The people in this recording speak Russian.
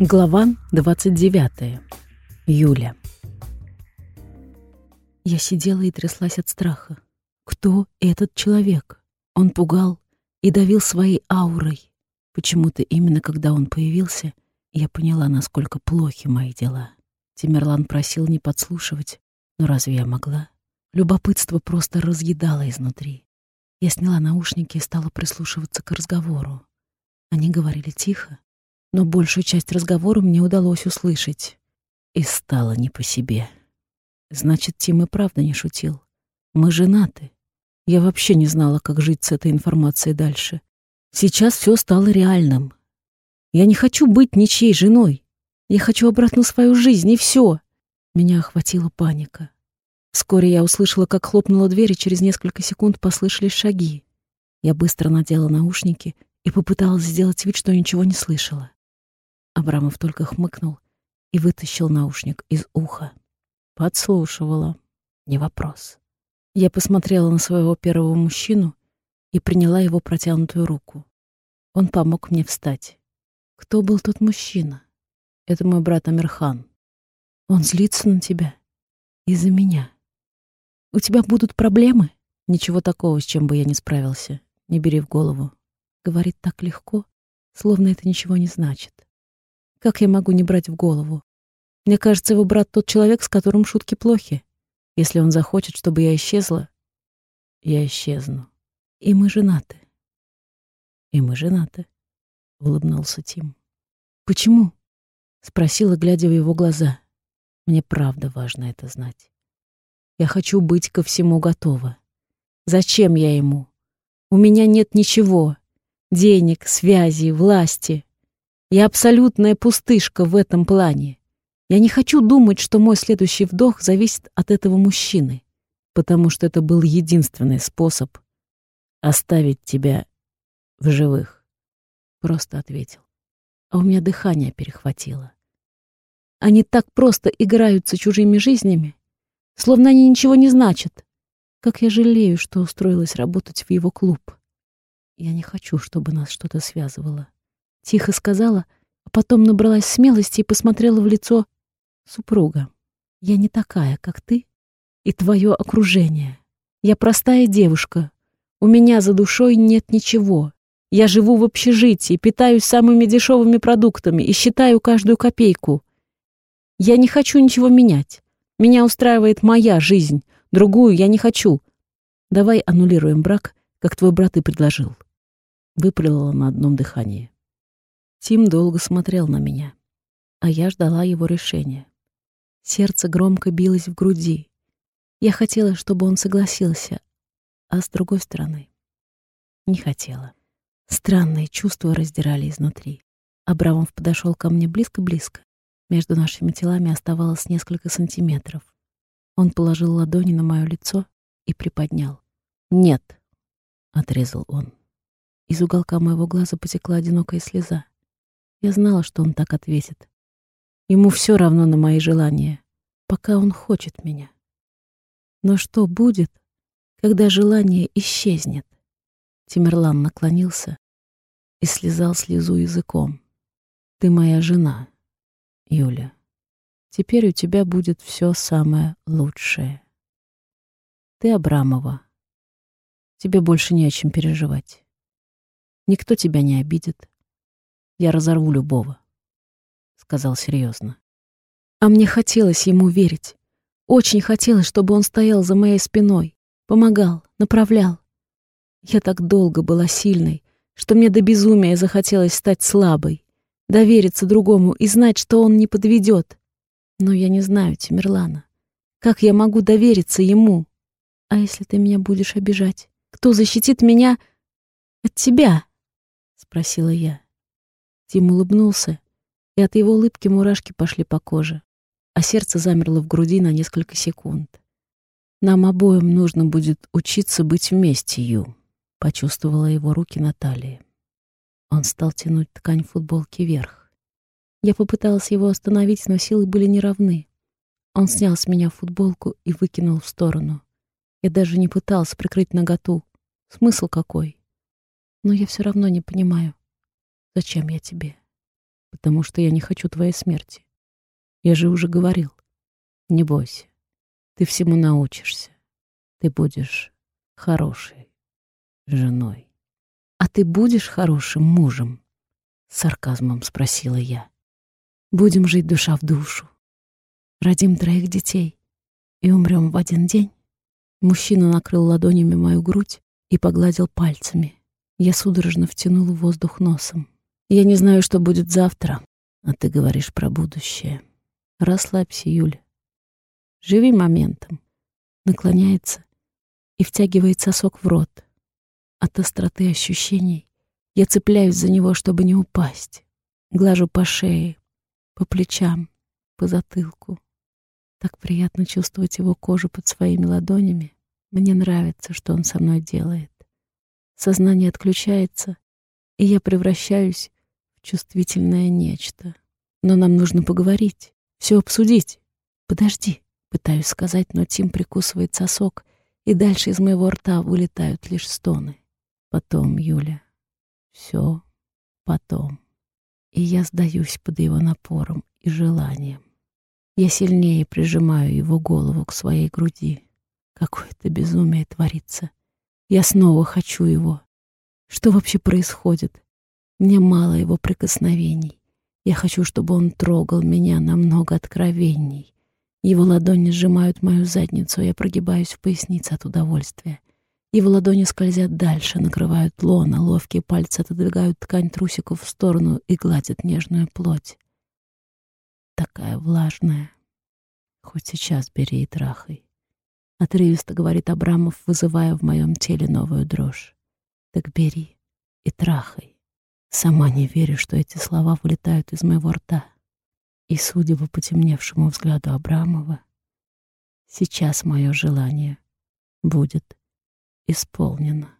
Глава 29. Юля. Я сидела и тряслась от страха. Кто этот человек? Он пугал и давил своей аурой. Почему-то именно когда он появился, я поняла, насколько плохи мои дела. Тимерлан просил не подслушивать, но разве я могла? Любопытство просто разъедало изнутри. Я сняла наушники и стала прислушиваться к разговору. Они говорили тихо, но большую часть разговора мне удалось услышать. И стало не по себе. Значит, Тим и правда не шутил. Мы женаты. Я вообще не знала, как жить с этой информацией дальше. Сейчас все стало реальным. Я не хочу быть ничьей женой. Я хочу обратно свою жизнь, и все. Меня охватила паника. Вскоре я услышала, как хлопнула дверь, и через несколько секунд послышались шаги. Я быстро надела наушники и попыталась сделать вид, что ничего не слышала. Абрамов только хмыкнул и вытащил наушник из уха. Подслушивала. Не вопрос. Я посмотрела на своего первого мужчину и приняла его протянутую руку. Он помог мне встать. Кто был тот мужчина? Это мой брат Амирхан. Он злится на тебя. Из-за меня. У тебя будут проблемы? Ничего такого, с чем бы я не справился. Не бери в голову. Говорит так легко, словно это ничего не значит. Как я могу не брать в голову? Мне кажется, его брат тот человек, с которым шутки плохи. Если он захочет, чтобы я исчезла, я исчезну. И мы женаты. И мы женаты, — улыбнулся Тим. Почему? — спросила, глядя в его глаза. Мне правда важно это знать. Я хочу быть ко всему готова. Зачем я ему? У меня нет ничего. Денег, связей, власти. Я абсолютная пустышка в этом плане. Я не хочу думать, что мой следующий вдох зависит от этого мужчины, потому что это был единственный способ оставить тебя в живых. Просто ответил. А у меня дыхание перехватило. Они так просто играются чужими жизнями, словно они ничего не значат. Как я жалею, что устроилась работать в его клуб. Я не хочу, чтобы нас что-то связывало. Тихо сказала, а потом набралась смелости и посмотрела в лицо супруга. «Я не такая, как ты и твое окружение. Я простая девушка. У меня за душой нет ничего. Я живу в общежитии, питаюсь самыми дешевыми продуктами и считаю каждую копейку. Я не хочу ничего менять. Меня устраивает моя жизнь, другую я не хочу. Давай аннулируем брак, как твой брат и предложил». Выпалила на одном дыхании. Тим долго смотрел на меня, а я ждала его решения. Сердце громко билось в груди. Я хотела, чтобы он согласился, а с другой стороны не хотела. Странные чувства раздирали изнутри. Абрамов подошел ко мне близко-близко. Между нашими телами оставалось несколько сантиметров. Он положил ладони на мое лицо и приподнял. «Нет», — отрезал он. Из уголка моего глаза потекла одинокая слеза. Я знала, что он так ответит. Ему все равно на мои желания, пока он хочет меня. Но что будет, когда желание исчезнет? Тимерлан наклонился и слезал слезу языком. Ты моя жена, Юля. Теперь у тебя будет все самое лучшее. Ты Абрамова. Тебе больше не о чем переживать. Никто тебя не обидит. Я разорву любого, сказал серьезно. А мне хотелось ему верить. Очень хотелось, чтобы он стоял за моей спиной, помогал, направлял. Я так долго была сильной, что мне до безумия захотелось стать слабой, довериться другому и знать, что он не подведет. Но я не знаю Тимирлана. Как я могу довериться ему? А если ты меня будешь обижать? Кто защитит меня от тебя? Спросила я. Тим улыбнулся, и от его улыбки мурашки пошли по коже, а сердце замерло в груди на несколько секунд. «Нам обоим нужно будет учиться быть вместе, Ю», — почувствовала его руки на талии. Он стал тянуть ткань футболки вверх. Я попыталась его остановить, но силы были неравны. Он снял с меня футболку и выкинул в сторону. Я даже не пыталась прикрыть наготу. Смысл какой? Но я все равно не понимаю, Зачем я тебе? потому что я не хочу твоей смерти. Я же уже говорил. Не бойся. Ты всему научишься. Ты будешь хорошей женой. А ты будешь хорошим мужем? С сарказмом спросила я. Будем жить душа в душу. Родим троих детей и умрем в один день. Мужчина накрыл ладонями мою грудь и погладил пальцами. Я судорожно втянула воздух носом. Я не знаю, что будет завтра, а ты говоришь про будущее. Расслабься, Юля. Живи моментом. Наклоняется и втягивает сосок в рот. От остроты ощущений я цепляюсь за него, чтобы не упасть. Глажу по шее, по плечам, по затылку. Так приятно чувствовать его кожу под своими ладонями. Мне нравится, что он со мной делает. Сознание отключается, и я превращаюсь чувствительное нечто. Но нам нужно поговорить, все обсудить. Подожди, пытаюсь сказать, но Тим прикусывает сосок, и дальше из моего рта вылетают лишь стоны. Потом, Юля, все потом. И я сдаюсь под его напором и желанием. Я сильнее прижимаю его голову к своей груди. Какое-то безумие творится. Я снова хочу его. Что вообще происходит? Мне мало его прикосновений. Я хочу, чтобы он трогал меня намного откровенней. Его ладони сжимают мою задницу, а я прогибаюсь в пояснице от удовольствия. Его ладони скользят дальше, накрывают лона, ловкие пальцы отодвигают ткань трусиков в сторону и гладят нежную плоть. Такая влажная. Хоть сейчас бери и трахай. Отрывисто говорит Абрамов, вызывая в моем теле новую дрожь. Так бери и трахай. Сама не верю, что эти слова вылетают из моего рта. И, судя по потемневшему взгляду Абрамова, сейчас мое желание будет исполнено.